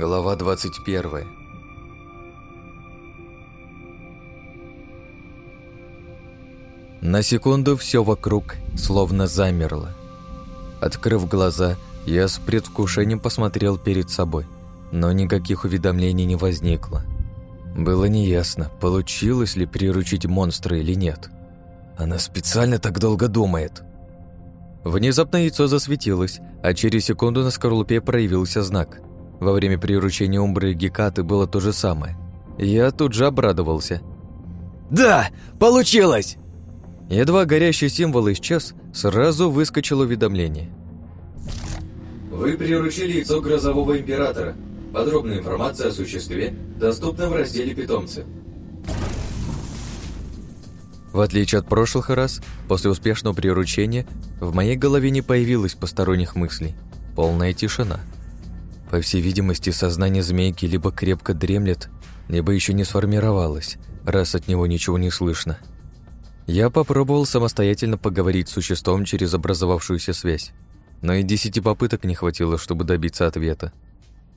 Глава 21 На секунду все вокруг словно замерло. Открыв глаза, я с предвкушением посмотрел перед собой, но никаких уведомлений не возникло. Было неясно, получилось ли приручить монстра или нет. Она специально так долго думает. Внезапно яйцо засветилось, а через секунду на скорлупе проявился знак. Во время приручения Умбры и Гекаты было то же самое. Я тут же обрадовался. «Да! Получилось!» Едва горящий символ исчез, сразу выскочило уведомление. Вы приручили яйцо Грозового Императора. Подробная информация о существе доступна в разделе «Питомцы». В отличие от прошлых раз, после успешного приручения в моей голове не появилось посторонних мыслей. Полная тишина. По всей видимости, сознание змейки либо крепко дремлет, либо еще не сформировалось, раз от него ничего не слышно. Я попробовал самостоятельно поговорить с существом через образовавшуюся связь, но и десяти попыток не хватило, чтобы добиться ответа.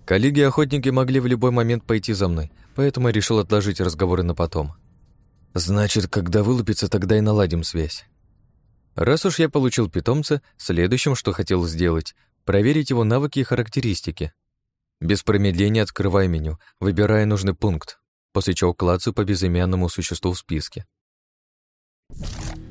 Коллеги-охотники могли в любой момент пойти за мной, поэтому я решил отложить разговоры на потом. Значит, когда вылупится, тогда и наладим связь. Раз уж я получил питомца, следующим, что хотел сделать, проверить его навыки и характеристики. Без промедления открываю меню, выбирая нужный пункт, после чего клацаю по безымянному существу в списке.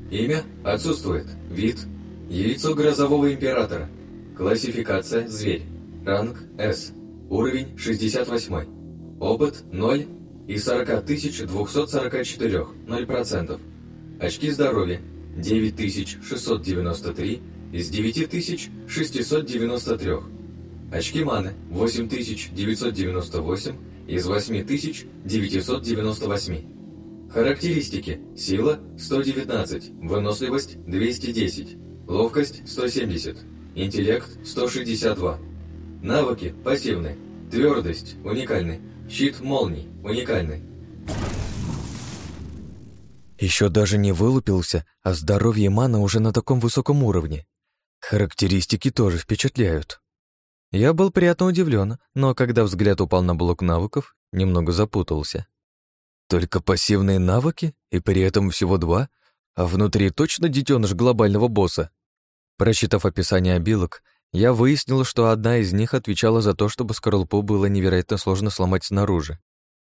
Имя отсутствует. Вид – яйцо грозового императора. Классификация – зверь. Ранг – С. Уровень – 68. Опыт – 0 из 40 244, 0%. Очки здоровья 9693 из 9693. Очки маны 8998 из 8998. Характеристики. Сила 119, выносливость 210, ловкость 170, интеллект 162. Навыки пассивные. Твердость уникальный. Щит молний. Уникальный. Еще даже не вылупился, а здоровье мана уже на таком высоком уровне. Характеристики тоже впечатляют. Я был приятно удивлен, но когда взгляд упал на блок навыков, немного запутался. Только пассивные навыки, и при этом всего два, а внутри точно детеныш глобального босса. Прочитав описание обилок, я выяснил, что одна из них отвечала за то, чтобы скорлупу было невероятно сложно сломать снаружи,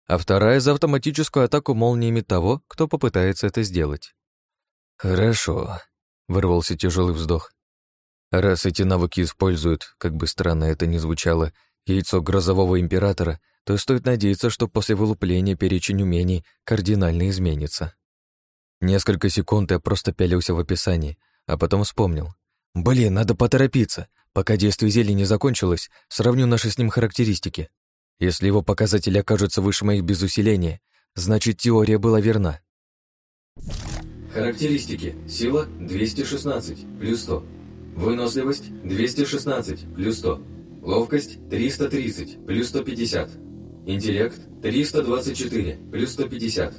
а вторая — за автоматическую атаку молниями того, кто попытается это сделать. «Хорошо», — вырвался тяжелый вздох. «Раз эти навыки используют, как бы странно это ни звучало, яйцо грозового императора, то стоит надеяться, что после вылупления перечень умений кардинально изменится». Несколько секунд я просто пялился в описании, а потом вспомнил. «Блин, надо поторопиться. Пока действие зелья не закончилось, сравню наши с ним характеристики. Если его показатели окажутся выше моих без усиления, значит, теория была верна. Характеристики. Сила 216, плюс 100. Выносливость 216, плюс 100. Ловкость 330, плюс 150. Интеллект 324, плюс 150.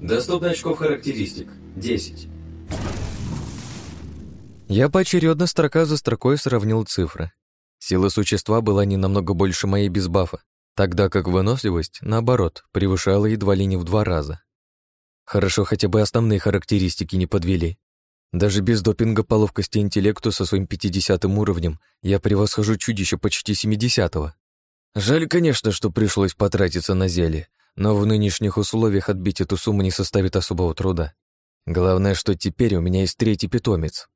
Доступно очков характеристик 10. Я поочередно строка за строкой сравнил цифры. Сила существа была не намного больше моей без бафа, тогда как выносливость, наоборот, превышала едва ли не в два раза. Хорошо, хотя бы основные характеристики не подвели. Даже без допинга по ловкости интеллекту со своим 50 уровнем я превосхожу чудище почти 70-го. Жаль, конечно, что пришлось потратиться на зелье, но в нынешних условиях отбить эту сумму не составит особого труда. Главное, что теперь у меня есть третий питомец,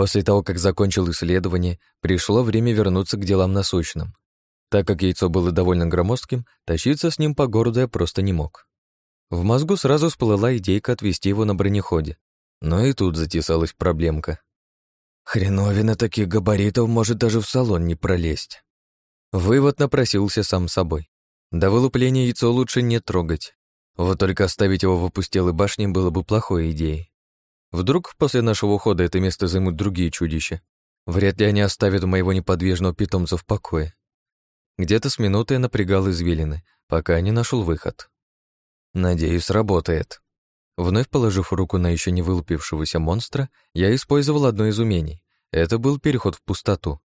После того, как закончил исследование, пришло время вернуться к делам насущным. Так как яйцо было довольно громоздким, тащиться с ним по городу я просто не мог. В мозгу сразу всплыла идейка отвезти его на бронеходе. Но и тут затесалась проблемка. Хреновина таких габаритов может даже в салон не пролезть. Вывод напросился сам собой. До вылупления яйцо лучше не трогать. Вот только оставить его в опустелой башне было бы плохой идеей. Вдруг после нашего ухода это место займут другие чудища. Вряд ли они оставят моего неподвижного питомца в покое. Где-то с минуты я напрягал извилины, пока не нашел выход. Надеюсь, работает. Вновь положив руку на еще не вылупившегося монстра, я использовал одно из умений. Это был переход в пустоту.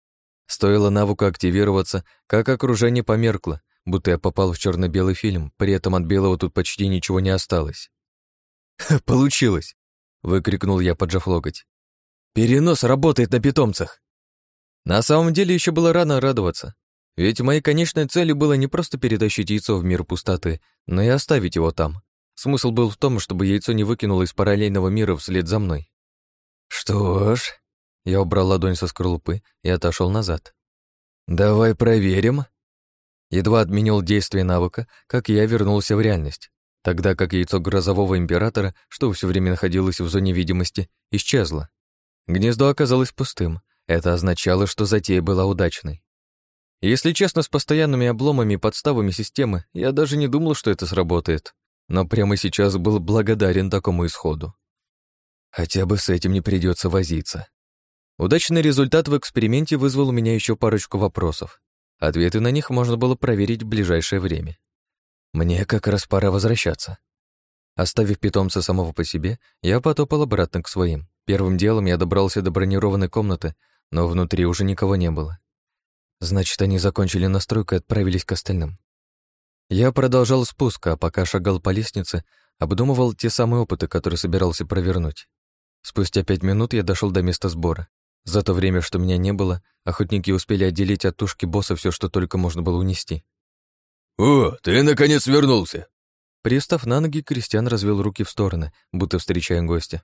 Стоило навыку активироваться, как окружение померкло, будто я попал в черно белый фильм, при этом от белого тут почти ничего не осталось. «Получилось!» — выкрикнул я, поджав локоть. «Перенос работает на питомцах!» На самом деле еще было рано радоваться, ведь моей конечной целью было не просто перетащить яйцо в мир пустоты, но и оставить его там. Смысл был в том, чтобы яйцо не выкинуло из параллельного мира вслед за мной. «Что ж...» Я убрал ладонь со скорлупы и отошел назад. «Давай проверим». Едва отменил действие навыка, как я вернулся в реальность, тогда как яйцо грозового императора, что все время находилось в зоне видимости, исчезло. Гнездо оказалось пустым. Это означало, что затея была удачной. Если честно, с постоянными обломами и подставами системы я даже не думал, что это сработает, но прямо сейчас был благодарен такому исходу. Хотя бы с этим не придется возиться. Удачный результат в эксперименте вызвал у меня еще парочку вопросов. Ответы на них можно было проверить в ближайшее время. Мне как раз пора возвращаться. Оставив питомца самого по себе, я потопал обратно к своим. Первым делом я добрался до бронированной комнаты, но внутри уже никого не было. Значит, они закончили настройку и отправились к остальным. Я продолжал спуск, а пока шагал по лестнице, обдумывал те самые опыты, которые собирался провернуть. Спустя пять минут я дошел до места сбора. За то время, что меня не было, охотники успели отделить от тушки босса все, что только можно было унести. «О, ты наконец вернулся!» Пристав на ноги, Кристиан развел руки в стороны, будто встречая гостя.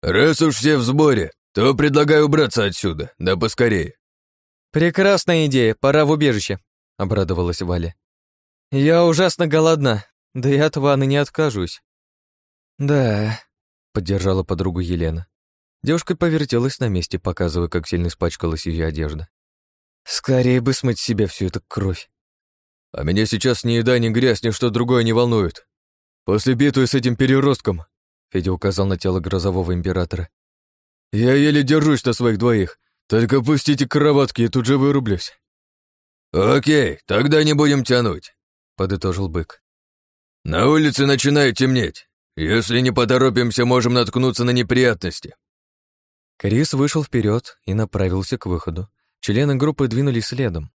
«Раз уж все в сборе, то предлагаю убраться отсюда, да поскорее». «Прекрасная идея, пора в убежище», — обрадовалась Валя. «Я ужасно голодна, да и от ванны не откажусь». «Да», — поддержала подругу Елена. Девушка повертелась на месте, показывая, как сильно испачкалась ее одежда. «Скорее бы смыть с себя всю эту кровь». «А меня сейчас ни еда, ни грязь, ни что другое не волнует. После битвы с этим переростком», — Федя указал на тело грозового императора, «я еле держусь на своих двоих, только пустите кроватки и тут же вырублюсь». «Окей, тогда не будем тянуть», — подытожил бык. «На улице начинает темнеть. Если не поторопимся, можем наткнуться на неприятности». Крис вышел вперед и направился к выходу. Члены группы двинулись следом.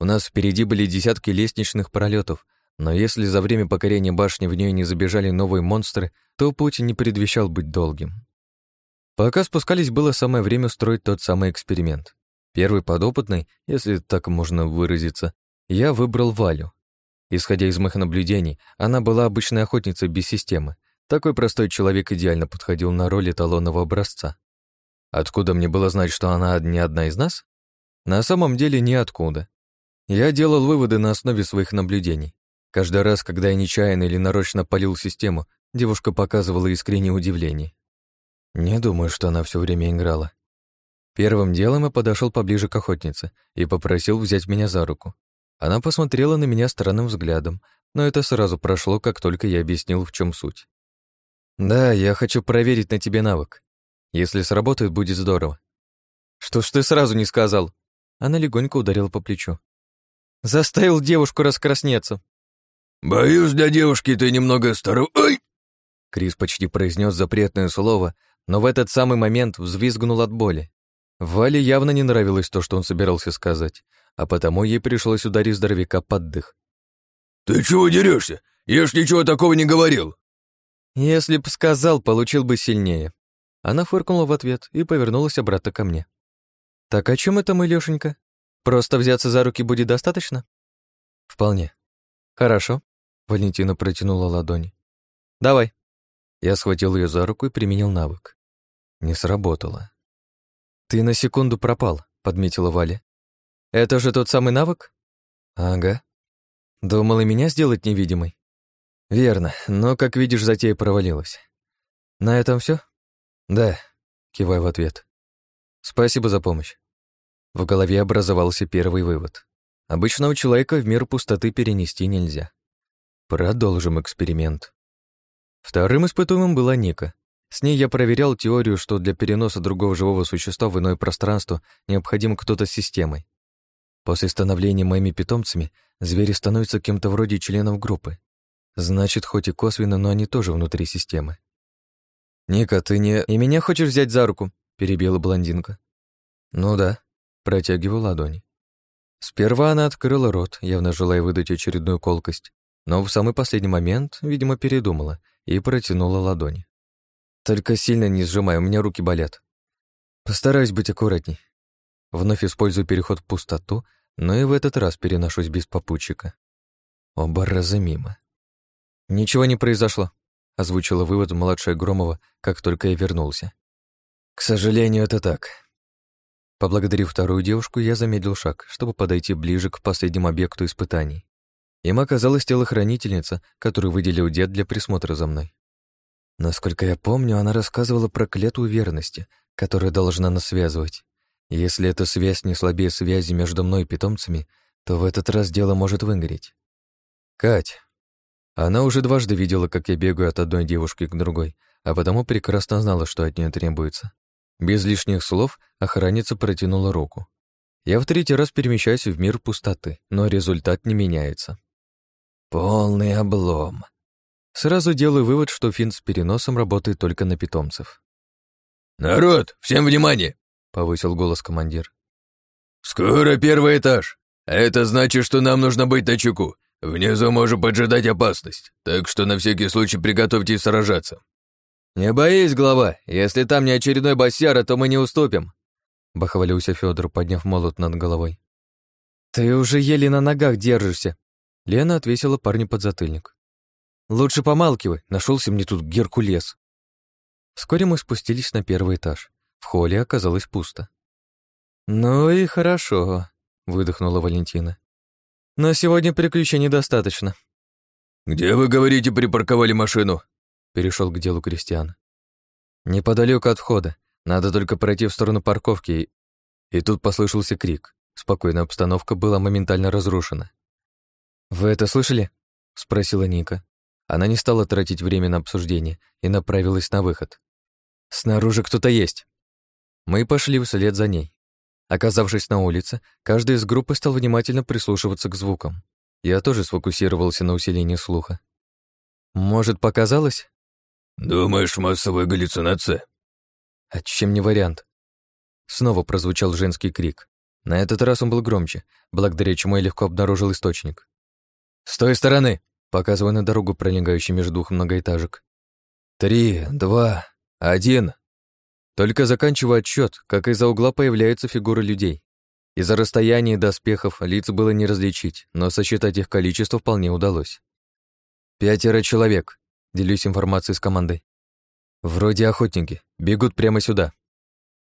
У нас впереди были десятки лестничных пролетов, но если за время покорения башни в нее не забежали новые монстры, то путь не предвещал быть долгим. Пока спускались, было самое время устроить тот самый эксперимент. Первый подопытный, если так можно выразиться, я выбрал Валю. Исходя из моих наблюдений, она была обычной охотницей без системы. Такой простой человек идеально подходил на роль эталонного образца. Откуда мне было знать, что она не одна из нас? На самом деле ниоткуда. Я делал выводы на основе своих наблюдений. Каждый раз, когда я нечаянно или нарочно полил систему, девушка показывала искреннее удивление. Не думаю, что она все время играла. Первым делом я подошел поближе к охотнице и попросил взять меня за руку. Она посмотрела на меня странным взглядом, но это сразу прошло, как только я объяснил, в чем суть. «Да, я хочу проверить на тебе навык. Если сработает, будет здорово». «Что ж ты сразу не сказал?» Она легонько ударила по плечу. «Заставил девушку раскраснеться». «Боюсь, для девушки ты немного стару...» Ой! Крис почти произнес запретное слово, но в этот самый момент взвизгнул от боли. Вале явно не нравилось то, что он собирался сказать, а потому ей пришлось ударить здоровяка под дых. «Ты чего дерешься? Я ж ничего такого не говорил!» «Если б сказал, получил бы сильнее». Она фыркнула в ответ и повернулась обратно ко мне. «Так о чем это мы, Лёшенька? Просто взяться за руки будет достаточно?» «Вполне». «Хорошо», — Валентина протянула ладони. «Давай». Я схватил ее за руку и применил навык. Не сработало. «Ты на секунду пропал», — подметила Валя. «Это же тот самый навык?» «Ага». «Думал и меня сделать невидимой?» «Верно, но, как видишь, затея провалилась». «На этом все? «Да», — киваю в ответ. «Спасибо за помощь». В голове образовался первый вывод. Обычного человека в мир пустоты перенести нельзя. Продолжим эксперимент. Вторым испытуемым была Ника. С ней я проверял теорию, что для переноса другого живого существа в иное пространство необходим кто-то с системой. После становления моими питомцами звери становятся кем-то вроде членов группы. Значит, хоть и косвенно, но они тоже внутри системы. «Ника, ты не... И меня хочешь взять за руку?» — перебила блондинка. «Ну да», — протягиваю ладони. Сперва она открыла рот, явно желая выдать очередную колкость, но в самый последний момент, видимо, передумала и протянула ладони. «Только сильно не сжимай, у меня руки болят. Постараюсь быть аккуратней. Вновь использую переход в пустоту, но и в этот раз переношусь без попутчика. Оба раза мимо. «Ничего не произошло», — озвучила вывод младшая Громова, как только я вернулся. «К сожалению, это так». Поблагодарив вторую девушку, я замедлил шаг, чтобы подойти ближе к последнему объекту испытаний. Им оказалась телохранительница, которую выделил дед для присмотра за мной. Насколько я помню, она рассказывала про клетву верности, которая должна нас связывать. Если эта связь не слабее связи между мной и питомцами, то в этот раз дело может выгореть. Кать. Она уже дважды видела, как я бегаю от одной девушки к другой, а потому прекрасно знала, что от нее требуется. Без лишних слов охранница протянула руку. Я в третий раз перемещаюсь в мир пустоты, но результат не меняется. Полный облом. Сразу делаю вывод, что финт с переносом работает только на питомцев. «Народ, всем внимание!» — повысил голос командир. «Скоро первый этаж. Это значит, что нам нужно быть на чеку. Внизу может поджидать опасность, так что на всякий случай приготовьтесь сражаться». «Не боись, глава, если там не очередной басяра, то мы не уступим», — бахвалился Федор, подняв молот над головой. «Ты уже еле на ногах держишься», — Лена отвесила парню подзатыльник. «Лучше помалкивай, нашелся мне тут Геркулес». Вскоре мы спустились на первый этаж. В холле оказалось пусто. «Ну и хорошо», — выдохнула Валентина. «Но сегодня приключений достаточно». «Где, вы говорите, припарковали машину?» — перешел к делу Кристиан. «Неподалеку от входа. Надо только пройти в сторону парковки». И, и тут послышался крик. Спокойная обстановка была моментально разрушена. «Вы это слышали?» — спросила Ника. Она не стала тратить время на обсуждение и направилась на выход. «Снаружи кто-то есть!» Мы пошли вслед за ней. Оказавшись на улице, каждый из группы стал внимательно прислушиваться к звукам. Я тоже сфокусировался на усилении слуха. «Может, показалось?» «Думаешь, массовая галлюцинация?» «А чем не вариант?» Снова прозвучал женский крик. На этот раз он был громче, благодаря чему я легко обнаружил источник. «С той стороны!» Показывая на дорогу, пролегающую между двух многоэтажек. «Три, два, один!» Только заканчивая отсчет, как из-за угла появляются фигуры людей. Из-за расстояния и доспехов лиц было не различить, но сосчитать их количество вполне удалось. «Пятеро человек», — делюсь информацией с командой. «Вроде охотники, бегут прямо сюда».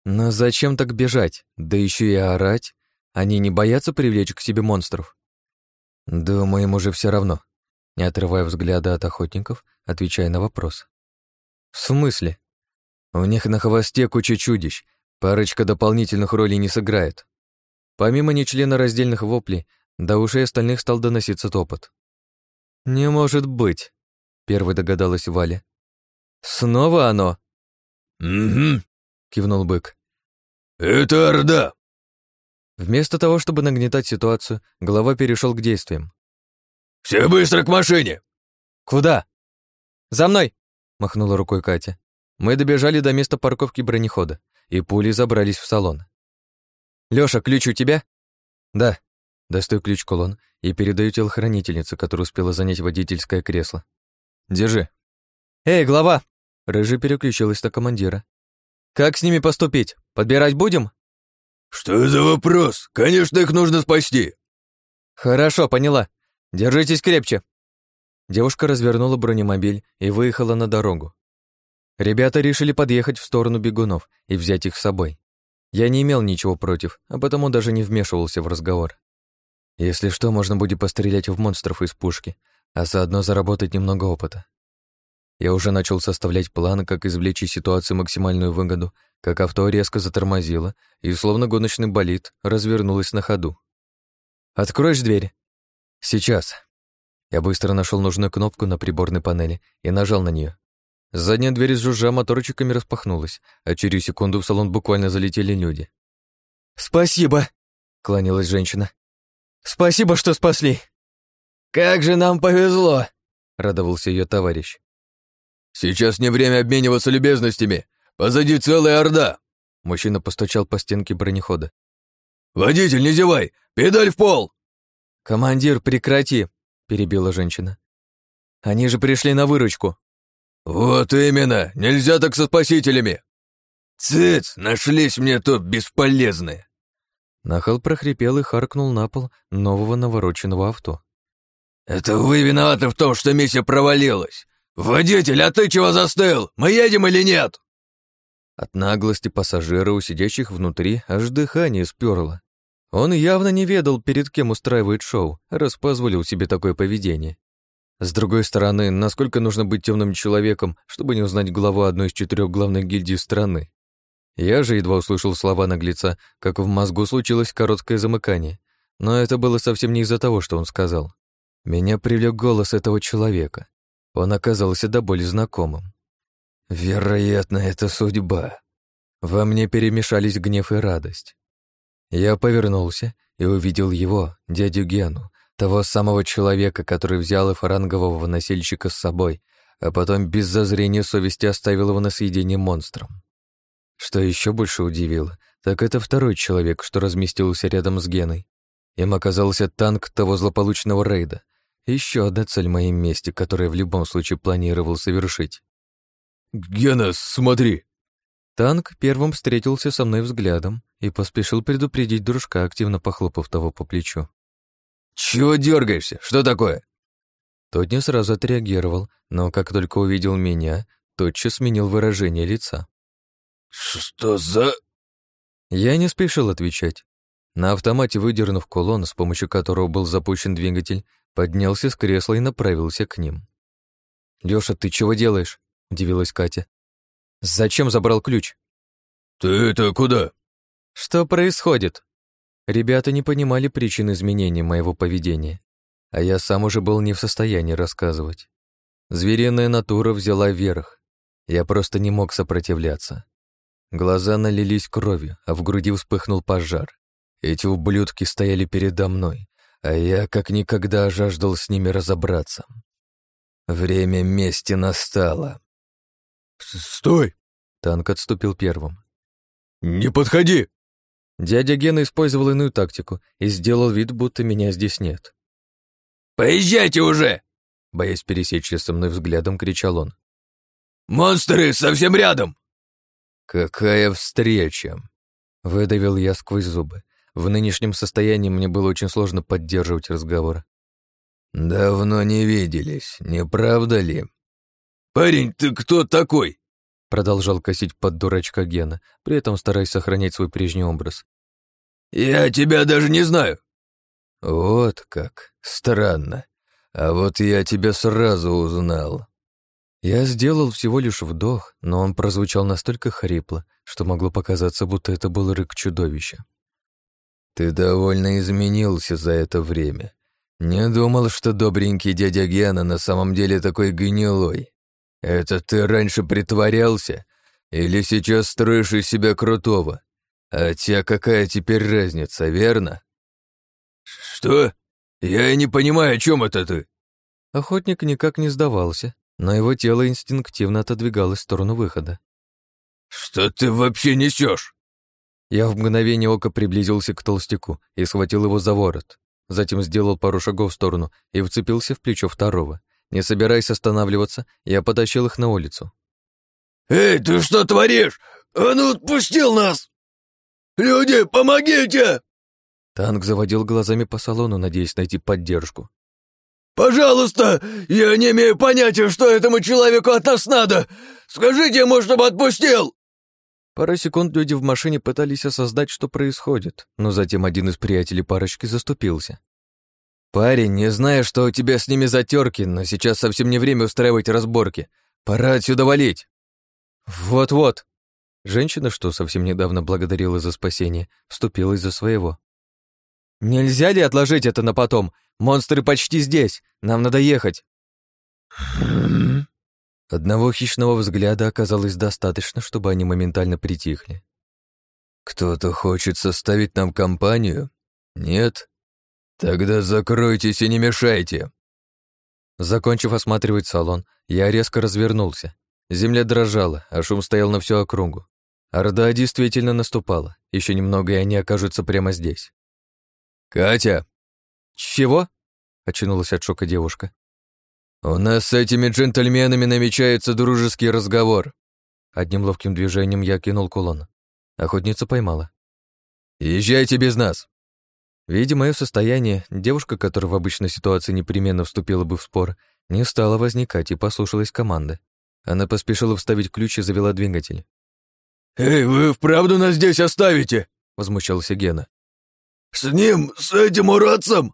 «Но зачем так бежать? Да еще и орать? Они не боятся привлечь к себе монстров?» «Думаю, им уже все равно», не отрывая взгляда от охотников, отвечая на вопрос. «В смысле? У них на хвосте куча чудищ, парочка дополнительных ролей не сыграет. Помимо нечленораздельных воплей, до ушей остальных стал доноситься топот. «Не может быть», — первой догадалась Валя. «Снова оно?» «Угу», — кивнул бык. «Это Орда!» Вместо того, чтобы нагнетать ситуацию, глава перешел к действиям. «Все быстро к машине!» «Куда?» «За мной!» — махнула рукой Катя. Мы добежали до места парковки бронехода, и пули забрались в салон. Лёша, ключ у тебя?» «Да». Достаю ключ-кулон и передаю телохранительнице, которая успела занять водительское кресло. «Держи». «Эй, глава!» Рыжий переключилась на командира. «Как с ними поступить? Подбирать будем?» «Что за вопрос? Конечно, их нужно спасти!» «Хорошо, поняла. Держитесь крепче!» Девушка развернула бронемобиль и выехала на дорогу. Ребята решили подъехать в сторону бегунов и взять их с собой. Я не имел ничего против, а потому даже не вмешивался в разговор. Если что, можно будет пострелять в монстров из пушки, а заодно заработать немного опыта. Я уже начал составлять план, как извлечь из ситуации максимальную выгоду, как авто резко затормозило и, словно гоночный болид, развернулось на ходу. «Откроешь дверь?» «Сейчас». Я быстро нашел нужную кнопку на приборной панели и нажал на нее. Задняя дверь с жужжа моторчиками распахнулась, а через секунду в салон буквально залетели люди. «Спасибо!» — кланялась женщина. «Спасибо, что спасли!» «Как же нам повезло!» — радовался ее товарищ. «Сейчас не время обмениваться любезностями! Позади целая орда!» Мужчина постучал по стенке бронехода. «Водитель, не зевай! Педаль в пол!» «Командир, прекрати!» — перебила женщина. «Они же пришли на выручку!» «Вот именно! Нельзя так со спасителями!» «Цыц! Нашлись мне тут бесполезные!» Нахал прохрипел и харкнул на пол нового навороченного авто. «Это вы виноваты в том, что миссия провалилась! Водитель, а ты чего застыл? Мы едем или нет?» От наглости пассажира, у сидящих внутри, аж дыхание сперло. Он явно не ведал, перед кем устраивает шоу, раз позволил себе такое поведение. С другой стороны, насколько нужно быть темным человеком, чтобы не узнать главу одной из четырех главных гильдий страны? Я же едва услышал слова наглеца, как в мозгу случилось короткое замыкание. Но это было совсем не из-за того, что он сказал. Меня привлек голос этого человека. Он оказался до боли знакомым. Вероятно, это судьба. Во мне перемешались гнев и радость. Я повернулся и увидел его, дядю Гену, того самого человека, который взял фарангового носильщика с собой, а потом без зазрения совести оставил его на съедение монстром. Что еще больше удивило, так это второй человек, что разместился рядом с Геной. Им оказался танк того злополучного рейда. Еще одна цель в моем месте, которую в любом случае планировал совершить. «Гена, смотри!» Танк первым встретился со мной взглядом и поспешил предупредить дружка, активно похлопав того по плечу. «Чего дергаешься? Что такое?» Тот не сразу отреагировал, но как только увидел меня, тотчас сменил выражение лица. «Что за...» Я не спешил отвечать. На автомате, выдернув кулон, с помощью которого был запущен двигатель, поднялся с кресла и направился к ним. «Лёша, ты чего делаешь?» — удивилась Катя. «Зачем забрал ключ?» «Ты это куда?» «Что происходит?» Ребята не понимали причин изменения моего поведения, а я сам уже был не в состоянии рассказывать. Звериная натура взяла верх. Я просто не мог сопротивляться. Глаза налились кровью, а в груди вспыхнул пожар. Эти ублюдки стояли передо мной, а я как никогда жаждал с ними разобраться. Время мести настало. «Стой!» Танк отступил первым. «Не подходи!» Дядя Гена использовал иную тактику и сделал вид, будто меня здесь нет. «Поезжайте уже!» Боясь пересечься со мной взглядом, кричал он. «Монстры совсем рядом!» «Какая встреча!» Выдавил я сквозь зубы. В нынешнем состоянии мне было очень сложно поддерживать разговор. «Давно не виделись, не правда ли?» «Парень, ты кто такой?» Продолжал косить под дурачка Гена, при этом стараясь сохранять свой прежний образ. «Я тебя даже не знаю». «Вот как. Странно. А вот я тебя сразу узнал». Я сделал всего лишь вдох, но он прозвучал настолько хрипло, что могло показаться, будто это был рык чудовища. «Ты довольно изменился за это время. Не думал, что добренький дядя Гена на самом деле такой гнилой. Это ты раньше притворялся? Или сейчас строишь из себя крутого? А тебя какая теперь разница, верно?» «Что? Я не понимаю, о чем это ты?» Охотник никак не сдавался, но его тело инстинктивно отодвигалось в сторону выхода. «Что ты вообще несешь? Я в мгновение ока приблизился к толстяку и схватил его за ворот. Затем сделал пару шагов в сторону и вцепился в плечо второго. Не собираясь останавливаться, я потащил их на улицу. «Эй, ты что творишь? А ну, отпустил нас! Люди, помогите!» Танк заводил глазами по салону, надеясь найти поддержку. «Пожалуйста! Я не имею понятия, что этому человеку от нас надо! Скажите ему, чтобы отпустил!» Пару секунд люди в машине пытались осознать, что происходит, но затем один из приятелей парочки заступился. «Парень, не знаю, что у тебя с ними затерки, но сейчас совсем не время устраивать разборки. Пора отсюда валить!» «Вот-вот!» Женщина, что совсем недавно благодарила за спасение, вступилась за своего. «Нельзя ли отложить это на потом? Монстры почти здесь, нам надо ехать!» Одного хищного взгляда оказалось достаточно, чтобы они моментально притихли. «Кто-то хочет составить нам компанию? Нет? Тогда закройтесь и не мешайте!» Закончив осматривать салон, я резко развернулся. Земля дрожала, а шум стоял на всю округу. Орда действительно наступала. Еще немного, и они окажутся прямо здесь. «Катя!» «Чего?» — очнулась от шока девушка. «У нас с этими джентльменами намечается дружеский разговор». Одним ловким движением я кинул кулон. Охотница поймала. «Езжайте без нас!» Видя мое состояние, девушка, которая в обычной ситуации непременно вступила бы в спор, не стала возникать и послушалась команды. Она поспешила вставить ключ и завела двигатель. «Эй, вы вправду нас здесь оставите?» — возмущался Гена. «С ним, с этим уродцем?»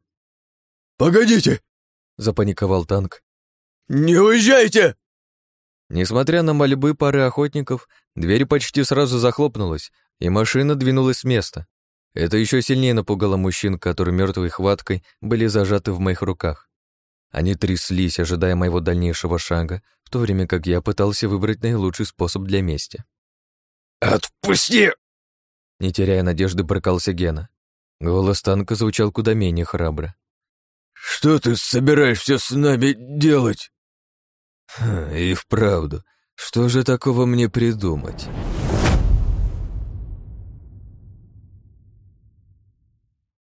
«Погодите!» — запаниковал танк. «Не уезжайте!» Несмотря на мольбы пары охотников, дверь почти сразу захлопнулась, и машина двинулась с места. Это еще сильнее напугало мужчин, которые мертвой хваткой были зажаты в моих руках. Они тряслись, ожидая моего дальнейшего шага, в то время как я пытался выбрать наилучший способ для мести. «Отпусти!» Не теряя надежды, брыкался Гена. Голос танка звучал куда менее храбро. «Что ты собираешься с нами делать?» «И вправду, что же такого мне придумать?»